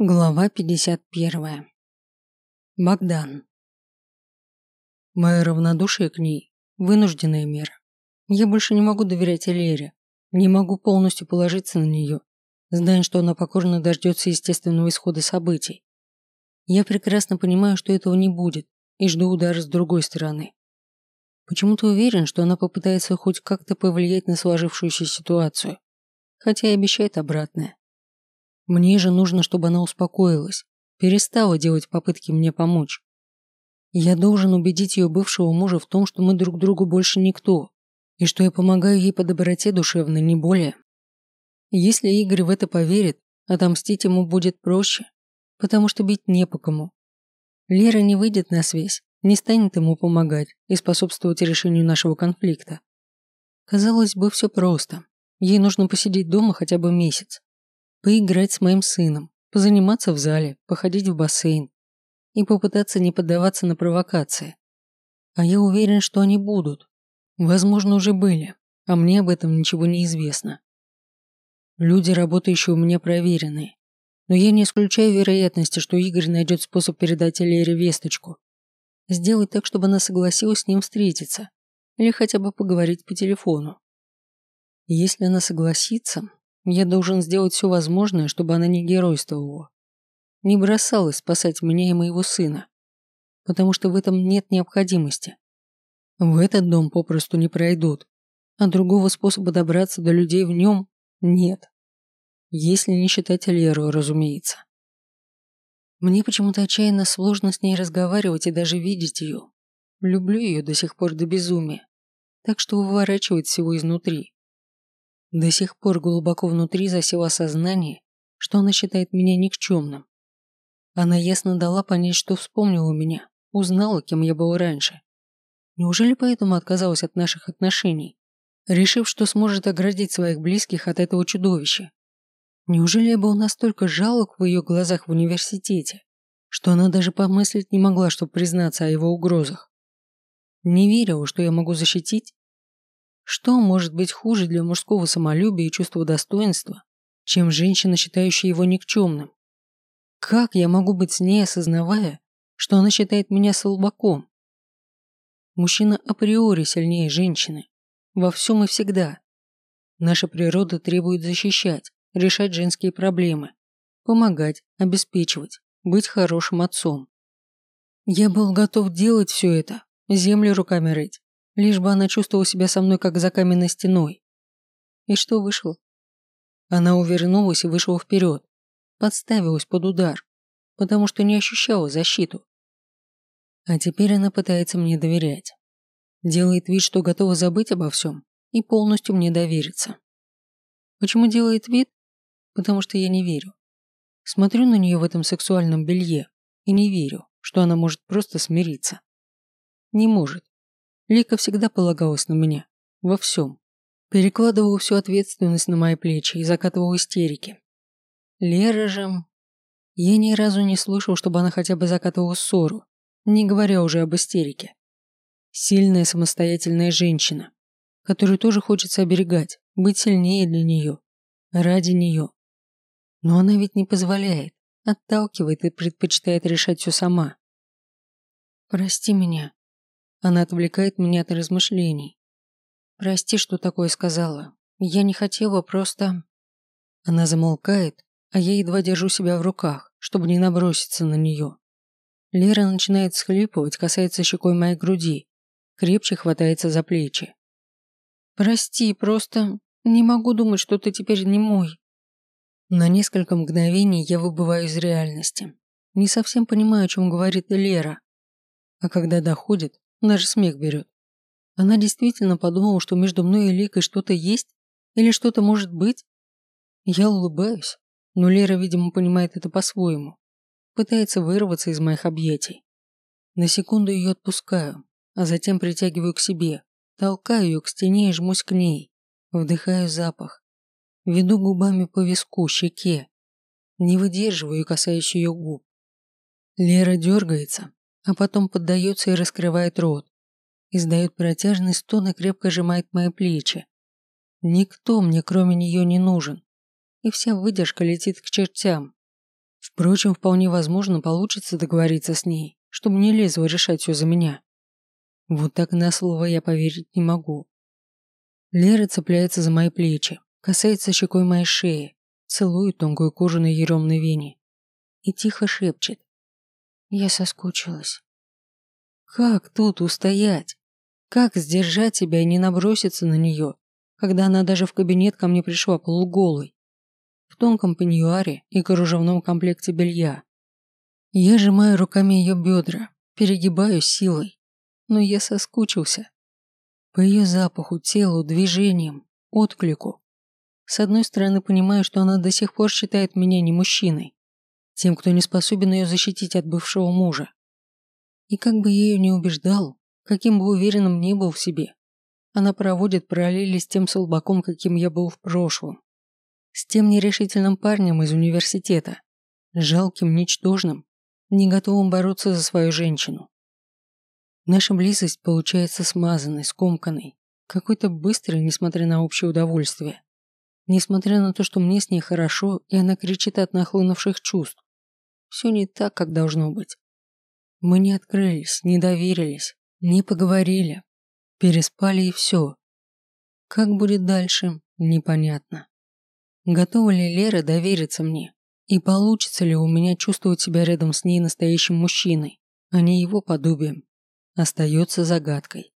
Глава 51. Богдан. Мое равнодушие к ней – вынужденная мера. Я больше не могу доверять Элере, не могу полностью положиться на нее, зная, что она покорно дождется естественного исхода событий. Я прекрасно понимаю, что этого не будет, и жду удара с другой стороны. Почему-то уверен, что она попытается хоть как-то повлиять на сложившуюся ситуацию, хотя и обещает обратное. Мне же нужно, чтобы она успокоилась, перестала делать попытки мне помочь. Я должен убедить ее бывшего мужа в том, что мы друг другу больше никто, и что я помогаю ей по доброте душевной, не более. Если Игорь в это поверит, отомстить ему будет проще, потому что бить не по кому. Лера не выйдет на связь, не станет ему помогать и способствовать решению нашего конфликта. Казалось бы, все просто. Ей нужно посидеть дома хотя бы месяц, поиграть с моим сыном, позаниматься в зале, походить в бассейн и попытаться не поддаваться на провокации. А я уверен, что они будут. Возможно, уже были, а мне об этом ничего не известно. Люди, работающие у меня, проверенные. Но я не исключаю вероятности, что Игорь найдет способ передать Лере весточку. Сделать так, чтобы она согласилась с ним встретиться. Или хотя бы поговорить по телефону. если она согласится, я должен сделать все возможное, чтобы она не геройствовала. Не бросалась спасать меня и моего сына. Потому что в этом нет необходимости. В этот дом попросту не пройдут. А другого способа добраться до людей в нем нет. Если не считать Леру, разумеется. Мне почему-то отчаянно сложно с ней разговаривать и даже видеть ее. Люблю ее до сих пор до безумия. Так что выворачивает всего изнутри. До сих пор глубоко внутри засело сознание, что она считает меня никчемным. Она ясно дала понять, что вспомнила меня, узнала, кем я был раньше. Неужели поэтому отказалась от наших отношений, решив, что сможет оградить своих близких от этого чудовища? Неужели я был настолько жалок в ее глазах в университете, что она даже помыслить не могла, чтобы признаться о его угрозах? Не верила, что я могу защитить что может быть хуже для мужского самолюбия и чувства достоинства, чем женщина, считающая его никчемным? Как я могу быть с ней, осознавая, что она считает меня слабаком? Мужчина априори сильнее женщины. Во всем и всегда. Наша природа требует защищать, решать женские проблемы, помогать, обеспечивать, быть хорошим отцом. Я был готов делать все это, землю руками рыть, Лишь бы она чувствовала себя со мной как за каменной стеной. И что вышло? Она увернулась и вышла вперед. Подставилась под удар, потому что не ощущала защиту. А теперь она пытается мне доверять. Делает вид, что готова забыть обо всем и полностью мне довериться. Почему делает вид? Потому что я не верю. Смотрю на нее в этом сексуальном белье и не верю, что она может просто смириться. Не может. Лика всегда полагалась на меня. Во всем. Перекладывала всю ответственность на мои плечи и закатывала истерики. Лера же... Я ни разу не слышал, чтобы она хотя бы закатывала ссору, не говоря уже об истерике. Сильная самостоятельная женщина, которую тоже хочется оберегать, быть сильнее для нее, ради нее. Но она ведь не позволяет, отталкивает и предпочитает решать все сама. «Прости меня», она отвлекает меня от размышлений. Прости, что такое сказала. Я не хотела, просто... Она замолкает, а я едва держу себя в руках, чтобы не наброситься на нее. Лера начинает схлипывать, касается щекой моей груди, крепче хватается за плечи. «Прости, просто не могу думать, что ты теперь не мой». На несколько мгновений я выбываю из реальности. Не совсем понимаю, о чем говорит Лера. А когда доходит, даже смех берет. Она действительно подумала, что между мной и Ликой что-то есть или что-то может быть? Я улыбаюсь, но Лера, видимо, понимает это по-своему. Пытается вырваться из моих объятий. На секунду ее отпускаю, а затем притягиваю к себе, толкаю ее к стене и жмусь к ней. Вдыхаю запах. Веду губами по виску, щеке. Не выдерживаю и ее губ. Лера дергается, а потом поддается и раскрывает рот. Издает протяжный стон и крепко сжимает мои плечи. Никто мне кроме нее не нужен. И вся выдержка летит к чертям. Впрочем, вполне возможно, получится договориться с ней, чтобы не лезла решать все за меня. Вот так на слово я поверить не могу. Лера цепляется за мои плечи, касается щекой моей шеи, целует тонкую кожу на еремной вене и тихо шепчет. Я соскучилась. Как тут устоять? Как сдержать себя и не наброситься на нее, когда она даже в кабинет ко мне пришла полуголой? В тонком пеньюаре и кружевном комплекте белья. Я сжимаю руками ее бедра, перегибаю силой, но я соскучился. По ее запаху, телу, движениям, отклику. С одной стороны, понимаю, что она до сих пор считает меня не мужчиной, тем, кто не способен ее защитить от бывшего мужа. И как бы я ее не убеждал, каким бы уверенным не был в себе, она проводит параллели с тем солбаком, каким я был в прошлом. С тем нерешительным парнем из университета, жалким, ничтожным, не готовым бороться за свою женщину. Наша близость получается смазанной, скомканной, какой-то быстрой, несмотря на общее удовольствие. Несмотря на то, что мне с ней хорошо, и она кричит от нахлынувших чувств. Все не так, как должно быть. Мы не открылись, не доверились, не поговорили. Переспали и все. Как будет дальше, непонятно. Готова ли Лера довериться мне? И получится ли у меня чувствовать себя рядом с ней настоящим мужчиной, а не его подобием? Остается загадкой.